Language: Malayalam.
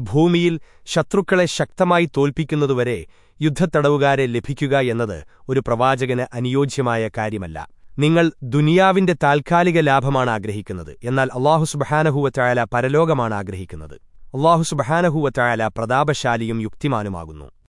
ഭൂമിയിൽ ശത്രുക്കളെ ശക്തമായി തോൽപ്പിക്കുന്നതുവരെ യുദ്ധത്തടവുകാരെ ലഭിക്കുക എന്നത് ഒരു പ്രവാചകന് അനുയോജ്യമായ കാര്യമല്ല. നിങ്ങൾ ദുനിയാവിന്റെ താൽക്കാലിക ലാഭമാണ് ആഗ്രഹിക്കുന്നത്. എന്നാൽ അള്ളാഹുസുബഹാനഹുവറ്റായാല പരലോകമാണ് ആഗ്രഹിക്കുന്നത്. അള്ളാഹുസുബഹാനഹുവറ്റായാല പ്രതാപശാലിയും യുക്തിമാനുമാകുന്നു.